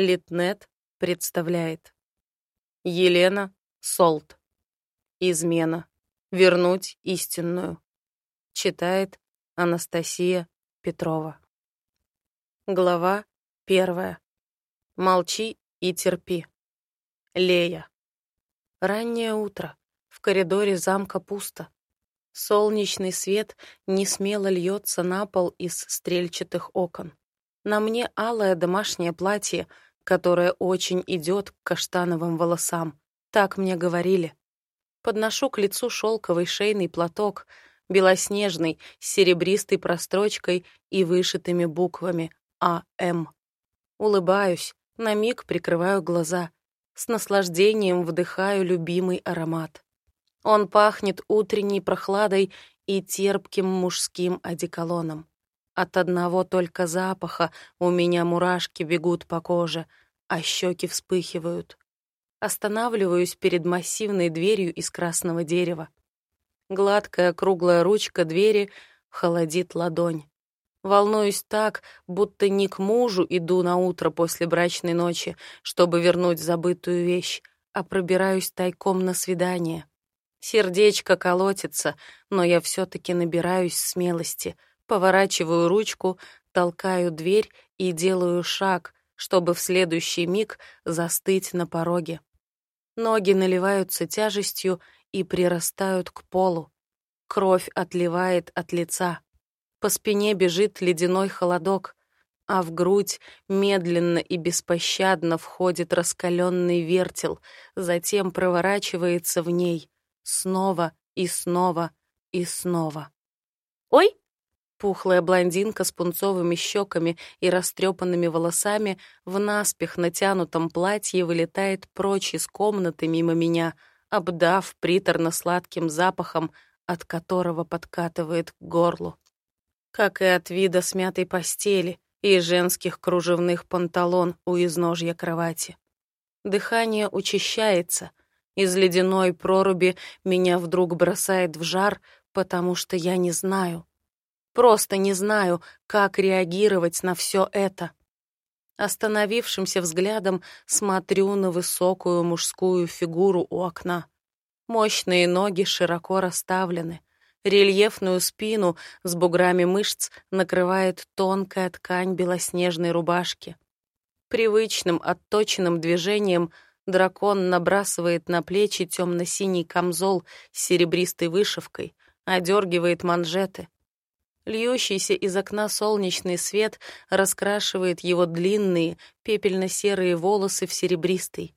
Литнет представляет. Елена Солт. Измена. Вернуть истинную. Читает Анастасия Петрова. Глава первая. Молчи и терпи. Лея. Раннее утро. В коридоре замка пусто. Солнечный свет не смело льется на пол из стрельчатых окон. На мне алое домашнее платье, которое очень идет к каштановым волосам. Так мне говорили. Подношу к лицу шелковый шейный платок, белоснежный, с серебристой прострочкой и вышитыми буквами «А.М». Улыбаюсь, на миг прикрываю глаза. С наслаждением вдыхаю любимый аромат. Он пахнет утренней прохладой и терпким мужским одеколоном. От одного только запаха у меня мурашки бегут по коже, а щеки вспыхивают. Останавливаюсь перед массивной дверью из красного дерева. Гладкая круглая ручка двери холодит ладонь. Волнуюсь так, будто не к мужу иду на утро после брачной ночи, чтобы вернуть забытую вещь, а пробираюсь тайком на свидание. Сердечко колотится, но я все-таки набираюсь смелости, поворачиваю ручку, толкаю дверь и делаю шаг, чтобы в следующий миг застыть на пороге. Ноги наливаются тяжестью и прирастают к полу. Кровь отливает от лица. По спине бежит ледяной холодок, а в грудь медленно и беспощадно входит раскаленный вертел, затем проворачивается в ней — Снова и снова и снова. «Ой!» Пухлая блондинка с пунцовыми щеками и растрепанными волосами в наспех натянутом платье вылетает прочь из комнаты мимо меня, обдав приторно-сладким запахом, от которого подкатывает к горлу. Как и от вида смятой постели и женских кружевных панталон у изножья кровати. Дыхание учащается, из ледяной проруби меня вдруг бросает в жар, потому что я не знаю. Просто не знаю, как реагировать на все это. Остановившимся взглядом смотрю на высокую мужскую фигуру у окна. Мощные ноги широко расставлены. Рельефную спину с буграми мышц накрывает тонкая ткань белоснежной рубашки. Привычным отточенным движением — Дракон набрасывает на плечи темно-синий камзол с серебристой вышивкой, одергивает манжеты. Льющийся из окна солнечный свет раскрашивает его длинные, пепельно-серые волосы в серебристый.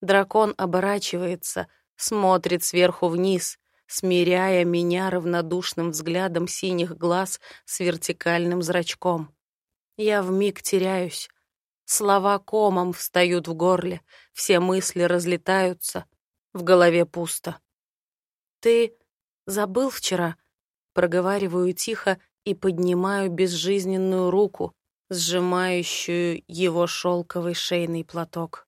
Дракон оборачивается, смотрит сверху вниз, смиряя меня равнодушным взглядом синих глаз с вертикальным зрачком. Я вмиг теряюсь, Слова комом встают в горле, все мысли разлетаются, в голове пусто. «Ты забыл вчера?» Проговариваю тихо и поднимаю безжизненную руку, сжимающую его шелковый шейный платок.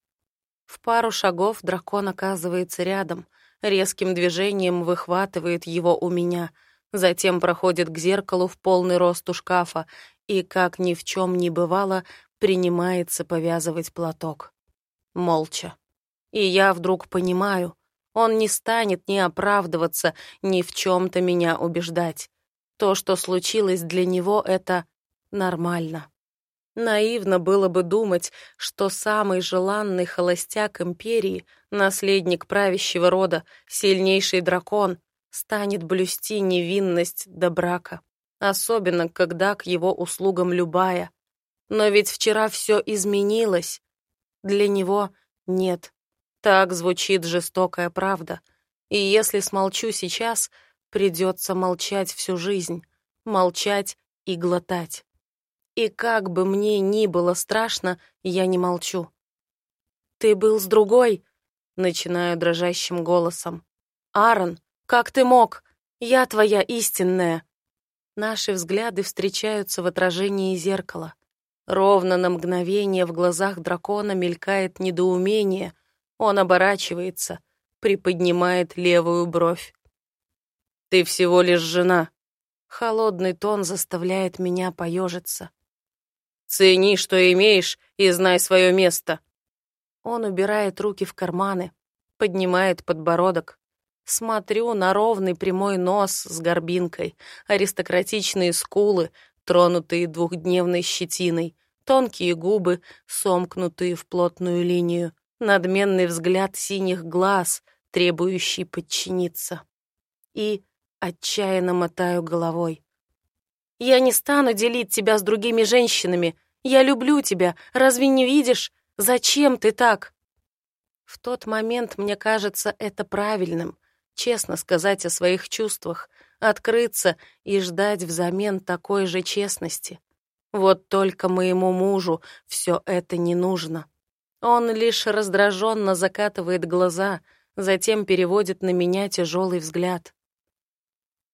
В пару шагов дракон оказывается рядом, резким движением выхватывает его у меня, затем проходит к зеркалу в полный рост у шкафа и, как ни в чем не бывало, принимается повязывать платок. Молча. И я вдруг понимаю, он не станет ни оправдываться, ни в чем-то меня убеждать. То, что случилось для него, это нормально. Наивно было бы думать, что самый желанный холостяк империи, наследник правящего рода, сильнейший дракон, станет блюсти невинность до брака. Особенно, когда к его услугам любая, но ведь вчера все изменилось. Для него нет. Так звучит жестокая правда. И если смолчу сейчас, придется молчать всю жизнь. Молчать и глотать. И как бы мне ни было страшно, я не молчу. «Ты был с другой?» — начинаю дрожащим голосом. «Аарон, как ты мог? Я твоя истинная!» Наши взгляды встречаются в отражении зеркала. Ровно на мгновение в глазах дракона мелькает недоумение. Он оборачивается, приподнимает левую бровь. «Ты всего лишь жена». Холодный тон заставляет меня поежиться. Цени, что имеешь, и знай свое место». Он убирает руки в карманы, поднимает подбородок. Смотрю на ровный прямой нос с горбинкой, аристократичные скулы, тронутые двухдневной щетиной, тонкие губы, сомкнутые в плотную линию, надменный взгляд синих глаз, требующий подчиниться. И отчаянно мотаю головой. «Я не стану делить тебя с другими женщинами. Я люблю тебя. Разве не видишь? Зачем ты так?» В тот момент мне кажется это правильным, честно сказать о своих чувствах, открыться и ждать взамен такой же честности. Вот только моему мужу все это не нужно. Он лишь раздраженно закатывает глаза, затем переводит на меня тяжелый взгляд.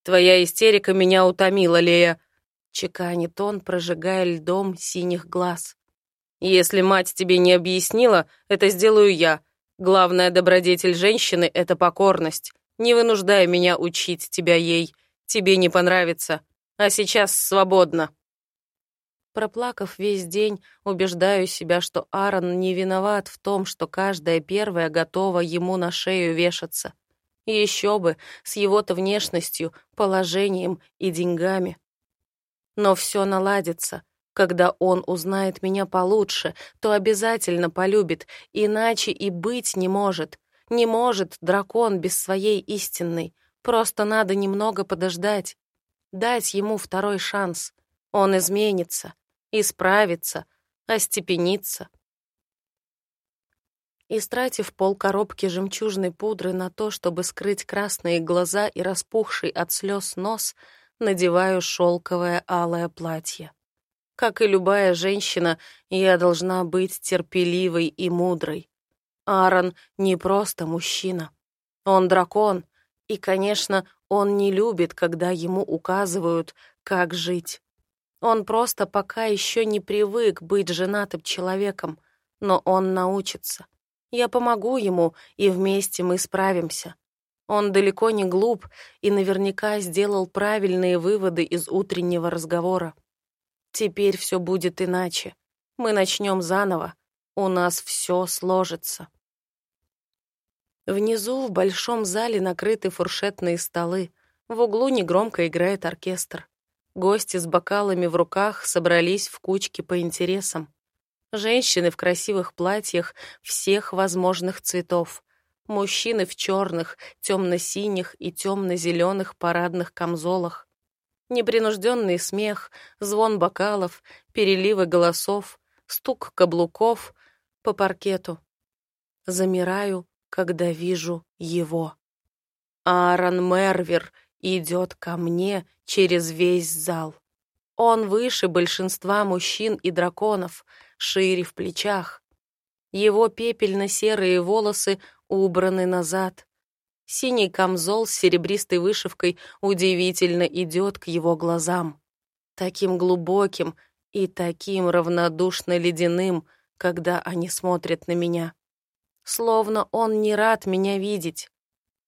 «Твоя истерика меня утомила, Лея», — чеканит он, прожигая льдом синих глаз. «Если мать тебе не объяснила, это сделаю я. Главная добродетель женщины — это покорность. Не вынуждай меня учить тебя ей. Тебе не понравится. А сейчас свободно». Проплакав весь день, убеждаю себя, что Аарон не виноват в том, что каждая первая готова ему на шею вешаться. Еще бы, с его-то внешностью, положением и деньгами. Но все наладится. Когда он узнает меня получше, то обязательно полюбит, иначе и быть не может. Не может дракон без своей истинной. Просто надо немного подождать. Дать ему второй шанс. Он изменится, исправится, остепенится. Истратив полкоробки жемчужной пудры на то, чтобы скрыть красные глаза и распухший от слез нос, надеваю шелковое алое платье. Как и любая женщина, я должна быть терпеливой и мудрой. Аарон не просто мужчина. Он дракон, и, конечно, он не любит, когда ему указывают, как жить. Он просто пока еще не привык быть женатым человеком, но он научится. Я помогу ему, и вместе мы справимся. Он далеко не глуп и наверняка сделал правильные выводы из утреннего разговора. Теперь все будет иначе. Мы начнем заново. У нас все сложится. Внизу в большом зале накрыты фуршетные столы. В углу негромко играет оркестр. Гости с бокалами в руках собрались в кучки по интересам. Женщины в красивых платьях всех возможных цветов. Мужчины в черных, темно-синих и темно-зеленых парадных камзолах. Непринужденный смех, звон бокалов, переливы голосов, стук каблуков по паркету. Замираю, когда вижу его. Аарон Мервер идет ко мне через весь зал. Он выше большинства мужчин и драконов, шире в плечах. Его пепельно-серые волосы убраны назад. Синий камзол с серебристой вышивкой удивительно идет к его глазам. Таким глубоким и таким равнодушно ледяным, когда они смотрят на меня. Словно он не рад меня видеть.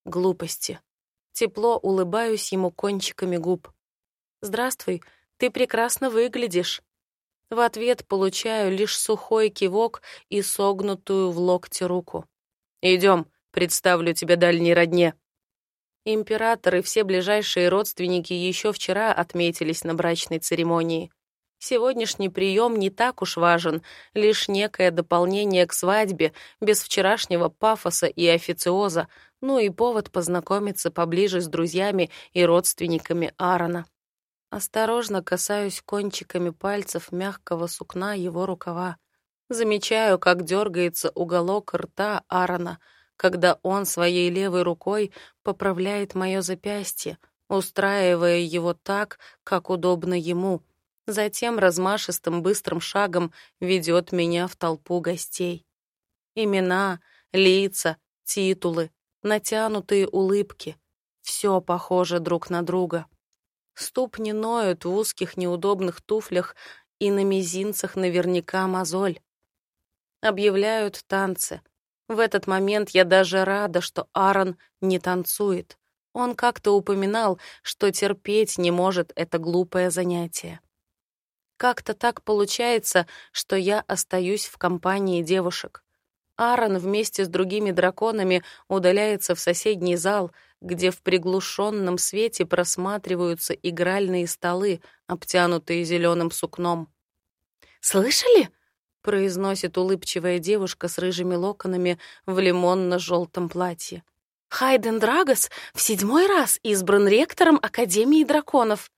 Глупости. Тепло улыбаюсь ему кончиками губ. «Здравствуй, ты прекрасно выглядишь». В ответ получаю лишь сухой кивок и согнутую в локте руку. «Идем, представлю тебя дальней родне». Император и все ближайшие родственники еще вчера отметились на брачной церемонии. Сегодняшний прием не так уж важен, лишь некое дополнение к свадьбе, без вчерашнего пафоса и официоза, ну и повод познакомиться поближе с друзьями и родственниками Аарона. Осторожно касаюсь кончиками пальцев мягкого сукна его рукава. Замечаю, как дергается уголок рта Аарона, когда он своей левой рукой поправляет мое запястье, устраивая его так, как удобно ему. Затем размашистым быстрым шагом ведет меня в толпу гостей. Имена, лица, титулы, натянутые улыбки. Все похоже друг на друга. Ступни ноют в узких неудобных туфлях, и на мизинцах наверняка мозоль. Объявляют танцы. В этот момент я даже рада, что Аарон не танцует. Он как-то упоминал, что терпеть не может это глупое занятие. Как-то так получается, что я остаюсь в компании девушек. Аарон вместе с другими драконами удаляется в соседний зал, где в приглушенном свете просматриваются игральные столы, обтянутые зеленым сукном. «Слышали?» — произносит улыбчивая девушка с рыжими локонами в лимонно-желтом платье. «Хайден Драгос в седьмой раз избран ректором Академии драконов».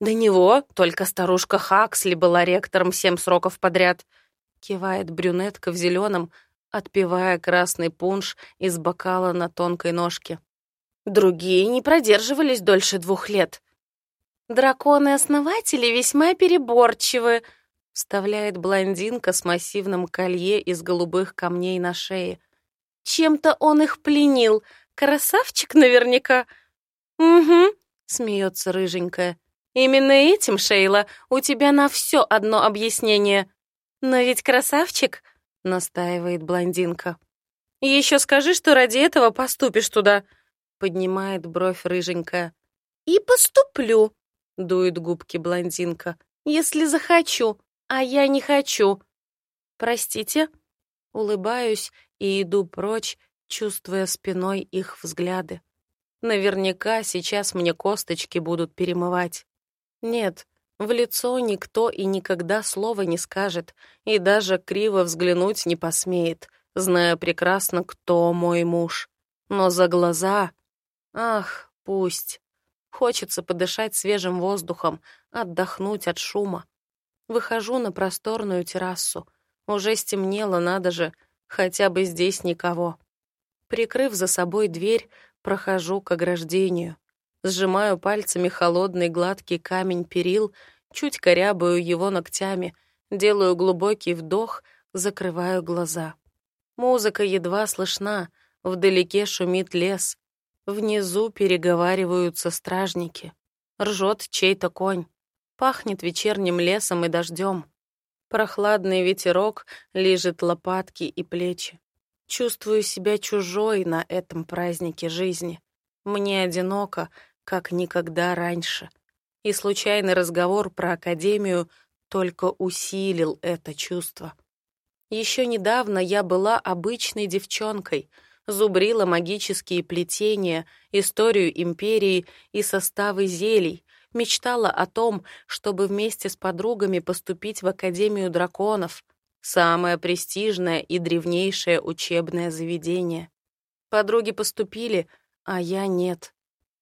«До него только старушка Хаксли была ректором семь сроков подряд», — кивает брюнетка в зеленом, отпивая красный пунш из бокала на тонкой ножке. Другие не продерживались дольше двух лет. «Драконы-основатели весьма переборчивы», — вставляет блондинка с массивным колье из голубых камней на шее. «Чем-то он их пленил. Красавчик наверняка». «Угу», — смеется рыженькая. «Именно этим, Шейла, у тебя на все одно объяснение. Но ведь красавчик...» — настаивает блондинка. «Еще скажи, что ради этого поступишь туда», — поднимает бровь рыженькая. «И поступлю», дует губки блондинка. Если захочу, а я не хочу. Простите? Улыбаюсь и иду прочь, чувствуя спиной их взгляды. Наверняка сейчас мне косточки будут перемывать. Нет, в лицо никто и никогда слова не скажет, и даже криво взглянуть не посмеет, зная прекрасно, кто мой муж. Но за глаза... Ах, пусть. Хочется подышать свежим воздухом, отдохнуть от шума. Выхожу на просторную террасу. Уже стемнело, надо же, хотя бы здесь никого. Прикрыв за собой дверь, прохожу к ограждению. Сжимаю пальцами холодный гладкий камень перил, чуть корябаю его ногтями, делаю глубокий вдох, закрываю глаза. Музыка едва слышна, вдалеке шумит лес, Внизу переговариваются стражники. Ржет чей-то конь. Пахнет вечерним лесом и дождем. Прохладный ветерок лижет лопатки и плечи. Чувствую себя чужой на этом празднике жизни. Мне одиноко, как никогда раньше. И случайный разговор про академию только усилил это чувство. Еще недавно я была обычной девчонкой — зубрила магические плетения, историю империи и составы зелий, мечтала о том, чтобы вместе с подругами поступить в Академию драконов, самое престижное и древнейшее учебное заведение. Подруги поступили, а я нет.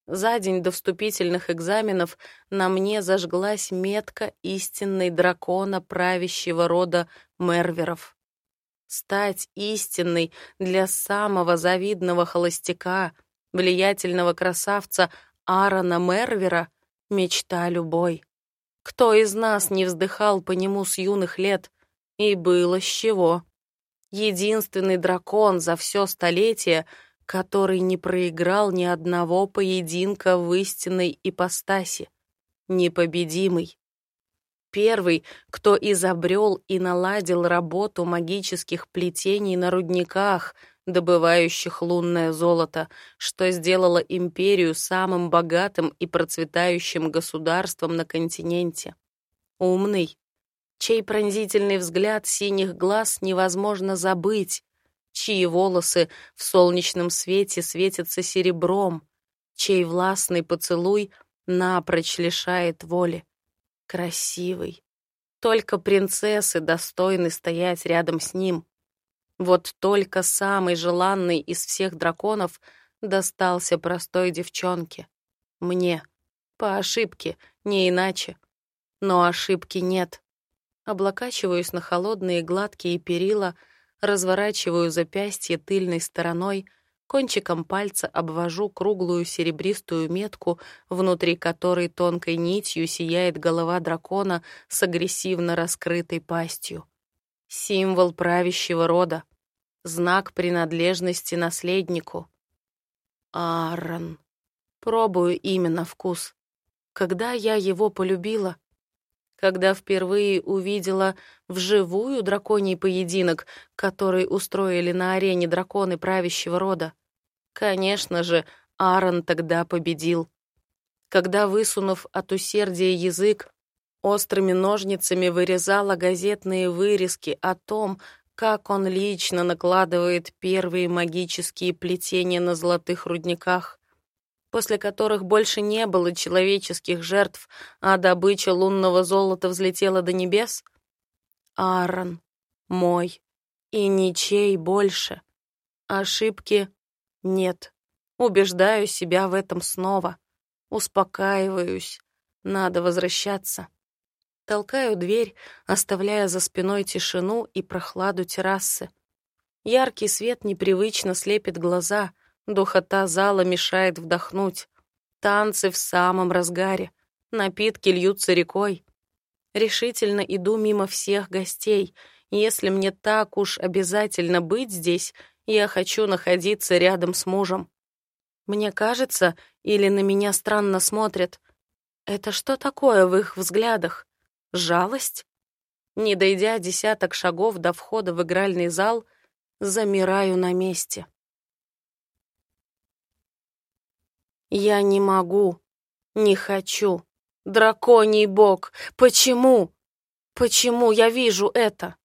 За день до вступительных экзаменов на мне зажглась метка истинной дракона правящего рода Мерверов стать истинной для самого завидного холостяка, влиятельного красавца Аарона Мервера — мечта любой. Кто из нас не вздыхал по нему с юных лет? И было с чего. Единственный дракон за все столетие, который не проиграл ни одного поединка в истинной ипостаси. Непобедимый первый, кто изобрел и наладил работу магических плетений на рудниках, добывающих лунное золото, что сделало империю самым богатым и процветающим государством на континенте. Умный, чей пронзительный взгляд синих глаз невозможно забыть, чьи волосы в солнечном свете светятся серебром, чей властный поцелуй напрочь лишает воли красивый. Только принцессы достойны стоять рядом с ним. Вот только самый желанный из всех драконов достался простой девчонке. Мне. По ошибке, не иначе. Но ошибки нет. Облокачиваюсь на холодные гладкие перила, разворачиваю запястье тыльной стороной — Кончиком пальца обвожу круглую серебристую метку, внутри которой тонкой нитью сияет голова дракона с агрессивно раскрытой пастью. Символ правящего рода. Знак принадлежности наследнику. Аарон. Пробую имя на вкус. Когда я его полюбила? Когда впервые увидела вживую драконий поединок, который устроили на арене драконы правящего рода. Конечно же, Аарон тогда победил. Когда, высунув от усердия язык, Острыми ножницами вырезала газетные вырезки о том, как он лично накладывает первые магические плетения на золотых рудниках, после которых больше не было человеческих жертв, а добыча лунного золота взлетела до небес? Аарон, мой, и ничей больше. Ошибки нет. Убеждаю себя в этом снова. Успокаиваюсь. Надо возвращаться. Толкаю дверь, оставляя за спиной тишину и прохладу террасы. Яркий свет непривычно слепит глаза, духота зала мешает вдохнуть. Танцы в самом разгаре, напитки льются рекой. Решительно иду мимо всех гостей. Если мне так уж обязательно быть здесь, я хочу находиться рядом с мужем. Мне кажется, или на меня странно смотрят. Это что такое в их взглядах? Жалость? Не дойдя десяток шагов до входа в игральный зал, замираю на месте. Я не могу, не хочу. Драконий бог, почему? Почему я вижу это?